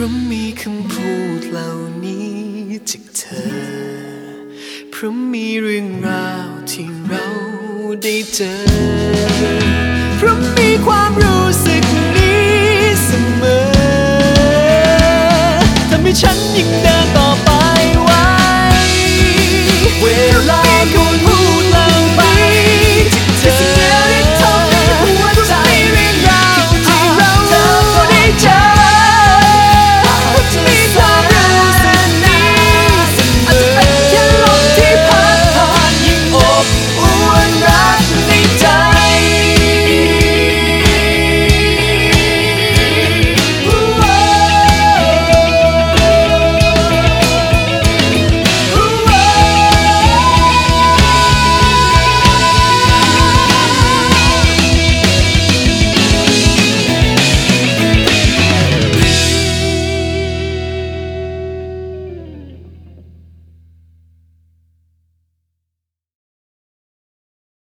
ราะมีคำพูดเหล่านี้จากเธอ เพราะมีเรื่องราวที่เราได้เจอ one